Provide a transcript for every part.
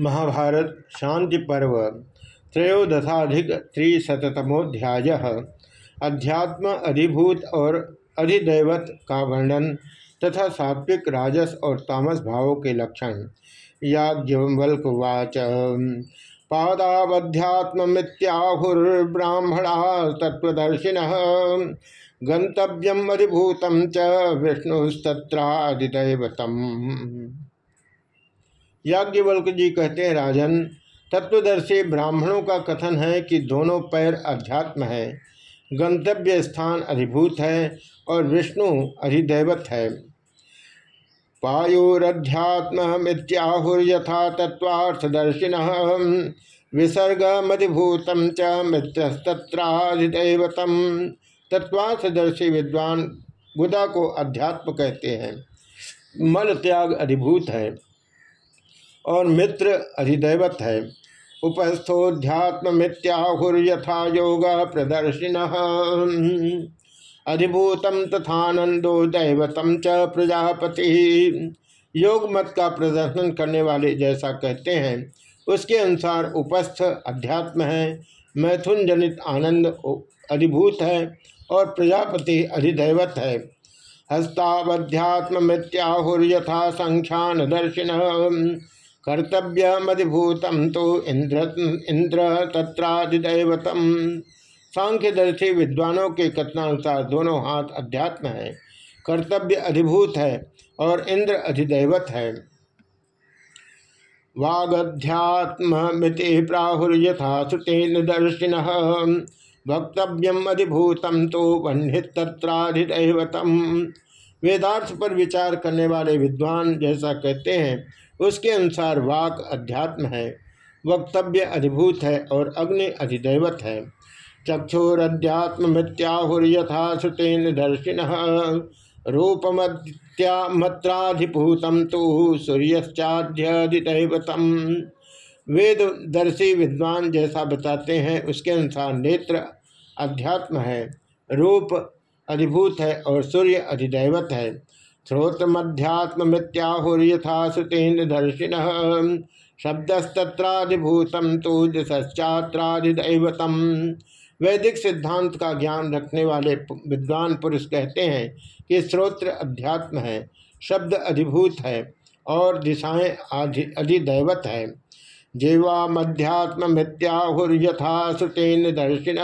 महाभारत शांति पर्व त्रयोदशाधिक त्रिशतमोध्याय अध्यात्म अधिभूत और अधिदैवत का वर्णन तथा सात्विक राजस और तामस भावों के लक्षण, याज्ञवल्कवाच। पादावध्यात्मित्याहुर्ब्राह्मणा तत्वदर्शिन गंतव्यम अधिभूतम च विष्णुस्तत्रादिदैवतम। याज्ञवल्क जी कहते हैं, राजन, तत्वदर्शी ब्राह्मणों का कथन है कि दोनों पैर अध्यात्म है, गंतव्य स्थान अधिभूत है और विष्णु अधिदैवत है। पायोरध्यात्म पायुरध्यात्मित्याहुर्यथा तत्वार्थदर्शिन विसर्गमधिभूतम च मित्रस्तत्राधिदैवतम तत्वार्थदर्शी विद्वान बुदा को अध्यात्म कहते हैं। मल त्याग अधिभूत है। और मित्र अधिदैवत है। उपस्थोध्यात्मित्याहुर्यथा योग प्रदर्शिन। अधिभूतम तथानंदो दैवतम च प्रजापति। योग मत का प्रदर्शन करने वाले जैसा कहते हैं, उसके अनुसार उपस्थ अध्यात्म है। मैथुन जनित आनंद अधिभूत है और प्रजापति अधिदैवत है। हस्तावध्यात्मित्याहुर्यथा संख्यान दर्शिन कर्तव्यमधिभूतम तो इंद्र इंद्र तत्राधिदैवतम सांख्यदर्शी विद्वानों के कथनानुसार दोनों हाथ अध्यात्म है। कर्तव्य अधिभूत है और इंद्र अधिदैवत है। वागध्यात्मिति प्राहुर्यथा श्रुतेन दर्शिन। वक्तव्यम अधिभूतम तो वन्हित तत्राधिदैवतम वेदार्थ पर विचार करने वाले विद्वान जैसा कहते हैं, उसके अनुसार वाक अध्यात्म है, वक्तव्य अधिभूत है और अग्नि अधिदैवत है। चक्षुरध्यात्मत्याहुर्यथा श्रुतेन दर्शिन रूपमत्यामत्राधिभूतम तो सूर्यश्चाध्यधिदैवतम वेद दर्शी विद्वान जैसा बताते हैं, उसके अनुसार नेत्र अध्यात्म है, रूप अधिभूत है और सूर्य अधिदैवत है। श्रोत्रमध्यात्मत्याहुर्यथा श्रुतेन दर्शिन। शब्दस्तत्राधिभूतम तो दिशात्राधिदैवतम वैदिक सिद्धांत का ज्ञान रखने वाले विद्वान पुरुष कहते हैं कि श्रोत्र अध्यात्म है, शब्द अधिभूत है और दिशाएँ अधिदैवत है। जीवा मध्यात्म मिथ्याहुर्यथा श्रुतेन दर्शिन।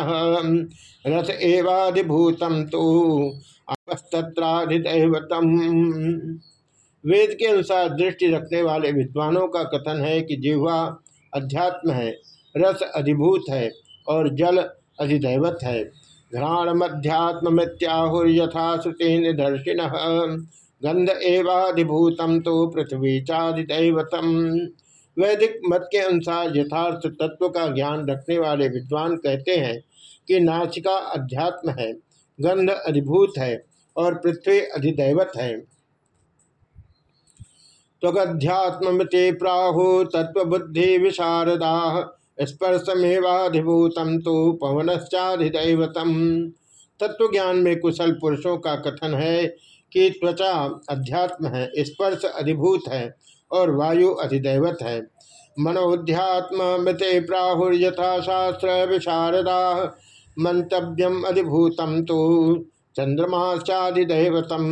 रथ एवाधिभूतम तो अपस्तत्राधिदैवतम वेद के अनुसार दृष्टि रखने वाले विद्वानों का कथन है कि जिह्वा अध्यात्म है, रस अधिभूत है और जल अधिदैवत है। घ्राणमध्यात्म मृत्याहुर्यथा श्रुति दर्शिन। गंध एवाधिभूतम तो पृथ्वी चाधिदैवतम वैदिक मत के अनुसार यथार्थ तत्व का ज्ञान रखने वाले विद्वान कहते हैं कि नाचिका अध्यात्म है, गंध अधिभूत है और पृथ्वी अधिदैवत है। त्वगध्यात्मते प्राहु तत्वबुद्धि विशारदा स्पर्शमेवाधिभूतम तो पवनश्चाधिदैवतम। तत्व ज्ञान में कुशल पुरुषों का कथन है कि त्वचा अध्यात्म है, स्पर्श अधिभूत है और वायु अधिदैवत है। मनोध्यात्म मृते प्राहुर्यथा शास्त्र विशारदा। मंतव्यम अधिभूतम तो चंद्रमाचाधिदैवतम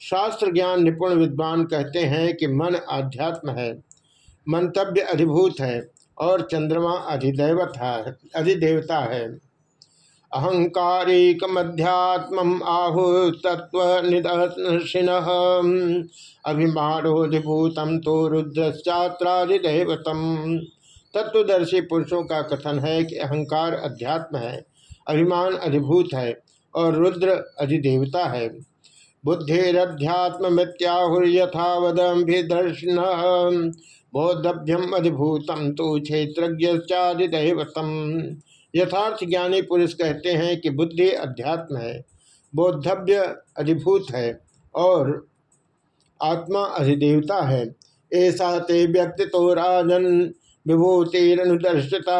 शास्त्र ज्ञान निपुण विद्वान कहते हैं कि मन आध्यात्म है। मंतव्य अधिभूत है और चंद्रमा अधिदैवत है, अधिदेवता है। अहंकारिक मध्यात्म आहु तत्व निदर्शिन अभिमानोधिभूतम तो रुद्रश्चात्राधिदैवतम तत्वदर्शी पुरुषों का कथन है कि अहंकार अध्यात्म है, अभिमान अधिभूत है और रुद्र अधिदेवता है। बुद्धिध्यात्म मिथ्याहुर्यथावदम भी दर्शन बोधभ्यम अधिभूतम तो क्षेत्रज्ञाधिदैवतम यथार्थ ज्ञानी पुरुष कहते हैं कि बुद्धि अध्यात्म है बोधव्य अधिभूत है और आत्मा अधिदेवता है। ऐसा ते व्यक्ति तो राजन विभूतिरनुदर्शिता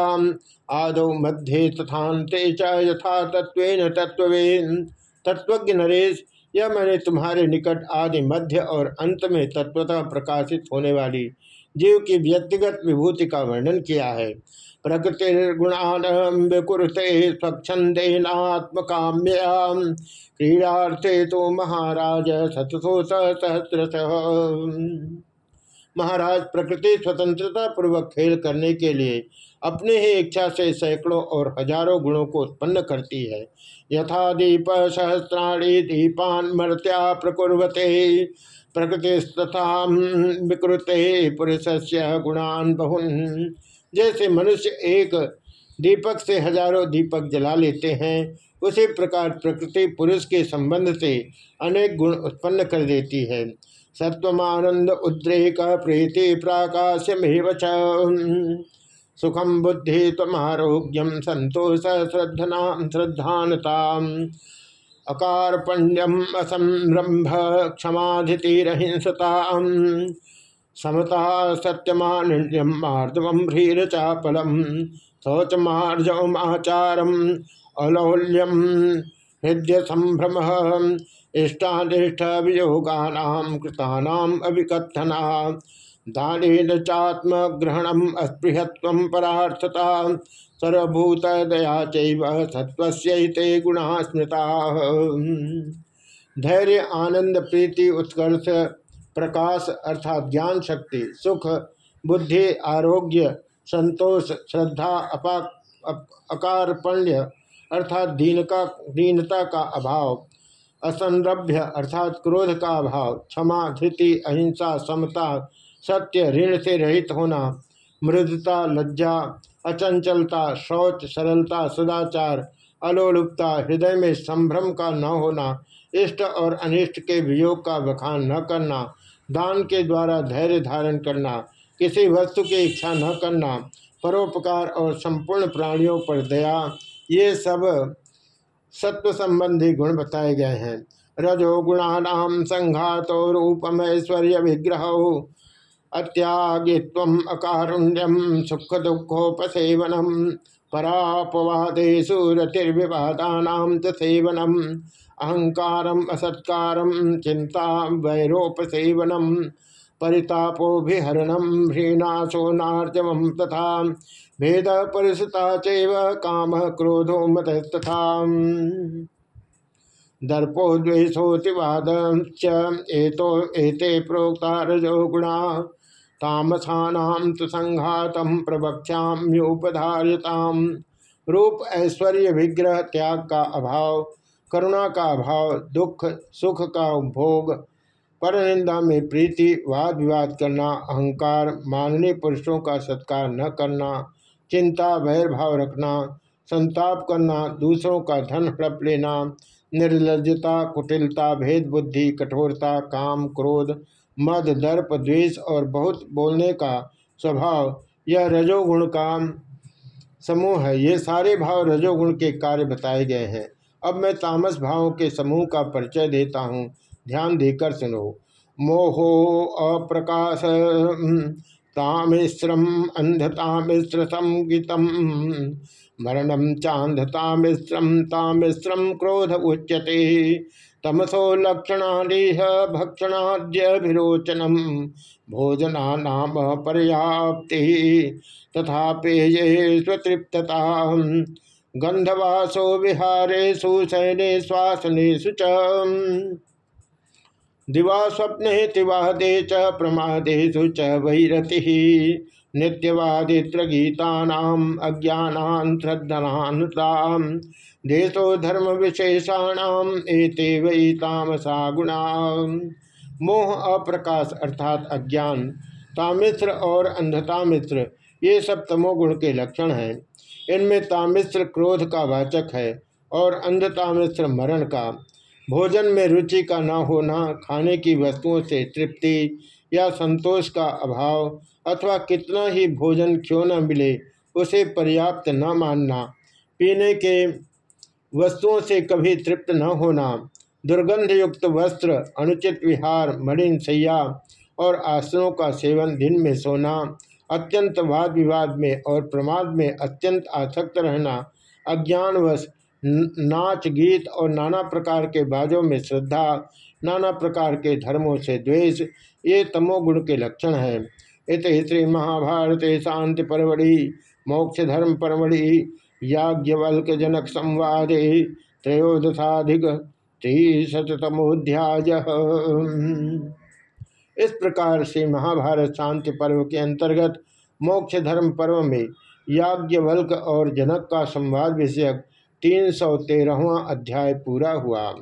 आदौ मध्य तथाते यथा तत्व तत्वेन तत्वज्ञ नरेश, यह मैंने तुम्हारे निकट आदि मध्य और अंत में तत्वतः प्रकाशित होने वाली जीव की व्यक्तिगत विभूति का वर्णन किया है। प्रकृतिर्गुणान विकुरते स्वच्छंदेनात्मकाम्या क्रीड़ार्थे तो महाराज सतसो सहस्रश। महाराज प्रकृति स्वतंत्रता पूर्वक खेल करने के लिए अपने ही इच्छा से सैकड़ों और हज़ारों गुणों को उत्पन्न करती है। यथा दीप सहस्राणी दीपान मर्त्या प्रकुर्वते प्रकृति तथा विकृते पुरुष से गुणान बहुन। जैसे मनुष्य एक दीपक से हज़ारों दीपक जला लेते हैं, उसी प्रकार प्रकृति पुरुष के संबंध से अनेक गुण उत्पन्न कर देती है। सत्वमानंद उद्रेक प्रीति प्राकाश्यमेव सुखम बुद्धि तमारोग्यम संतोष श्रद्धना श्रद्धानता अकारपण्यम असंरंभ क्षमाधितिरहिंसता समता सत्यमान्यम मार्दवम ह्रीर चापलम शौचमार्जवम अलौल्यम हृदय संभ्रम इष्टानिष्ठ वियोगा कृतानाम अभिकथना। दान चात्मग्रहणम अस्पृहत्व परार्थता। सर्वभूत दया चत्वस्ते गुणा स्मृता। धैर्य, आनंद, प्रीति, उत्कर्ष, प्रकाश अर्थात ज्ञान शक्ति, सुख, बुद्धि, आरोग्य, संतोष, श्रद्धा अपा अकारपण्य अर्थात दीनता का अभाव। असंरभ्य अर्थात क्रोध का अभाव, क्षमा, धृति, अहिंसा, समता, सत्य, ऋण से रहित होना, मृदता, लज्जा, अचंचलता, शौच, सरलता, सदाचार, अलोलुपता, हृदय में संभ्रम का न होना, इष्ट और अनिष्ट के वियोग का बखान न करना, दान के द्वारा धैर्य धारण करना, किसी वस्तु की इच्छा न करना, परोपकार और संपूर्ण प्राणियों पर दया, ये सब सत्व संबंधी गुण बताए गए हैं। रजो गुणानाम संघातो रूपम ऐश्वर्य विग्रह अत्यागित्व अकारुण्यम सुख दुखोपसेवनम परापवादेशु रतिर्विवादानाम सेवनम अहंकारम असत्कारम चिंता वैरोपसेवनम परितापोभिहरणम ह्रीनाशोनार्जवम तथा भेद परिसुता चैव काम क्रोधो मत तथा दर्पो द्वेषोतिवाद एतो, एते प्रोक्ता रजो गुणा। तामसानाम तो संघातम प्रवक्ष्याम्योपधार्यताम रूप, ऐश्वर्य, विग्रह, त्याग का अभाव, करुणा का अभाव, दुख, सुख का भोग परनिंदा में प्रीति वाद विवाद करना, अहंकार माननीय पुरुषों का सत्कार न करना, चिंता वैरभाव रखना, संताप करना, दूसरों का धन हड़प लेना, निर्लजता, कुटिलता भेद बुद्धि कठोरता, काम, क्रोध, मद, दर्प, द्वेष और बहुत बोलने का स्वभाव, यह रजोगुण का समूह है। ये सारे भाव रजोगुण के कार्य बताए गए हैं। अब मैं तामस भावों के समूह का परिचय देता हूँ। ध्यान देकर सुनो। मोहो अप्रकाश तामिश्रम, अंधतामिश्र संगीतम मरणम चांधतामिश्रम तामिश्रम क्रोध उच्यते। तमसो लक्षणादेह भक्षणाद्यभिरोचनम भोजना नाम पर्याप्ति। तथा पेये स्वतृप्तता गंधवासो विहारेशु शयने श्वासनेशु च। दिवा स्वप्ने तिवादे च प्रमादेशु च वैरति। नित्यवादित्रगीता अज्ञानान्त्रद्धनान्ता देशो धर्म विशेषाणाम एते वही तामसा गुणा मोह अप्रकाश अर्थात अज्ञान तामिश्र और अंधता मिश्र ये सब तमोगुण के लक्षण हैं। इनमें तामिश्र क्रोध का वाचक है और अंधतामिश्र मरण का भोजन में रुचि का न होना, खाने की वस्तुओं से तृप्ति या संतोष का अभाव अथवा कितना ही भोजन क्यों न मिले, उसे पर्याप्त न मानना, पीने के वस्तुओं से कभी तृप्त न होना दुर्गंध युक्त वस्त्र, अनुचित विहार, मलिन सैया और आसनों का सेवन दिन में सोना, अत्यंत वाद विवाद में और प्रमाद में अत्यंत आसक्त रहना, अज्ञानवश नाच, गीत और नाना प्रकार के बाजों में श्रद्धा, नाना प्रकार के धर्मों से द्वेष, ये तमोगुण के लक्षण हैं। इत श्री महाभारत शांति परवड़ी मोक्ष धर्म परवड़ी याज्ञवल्क जनक संवाद, त्रयोदशाधिक त्रिशतमोध्याय इस प्रकार से महाभारत शांति पर्व के अंतर्गत मोक्ष धर्म पर्व में याज्ञवल्क और जनक का संवाद विषयक तीन सौ तेरहवा अध्याय पूरा हुआ।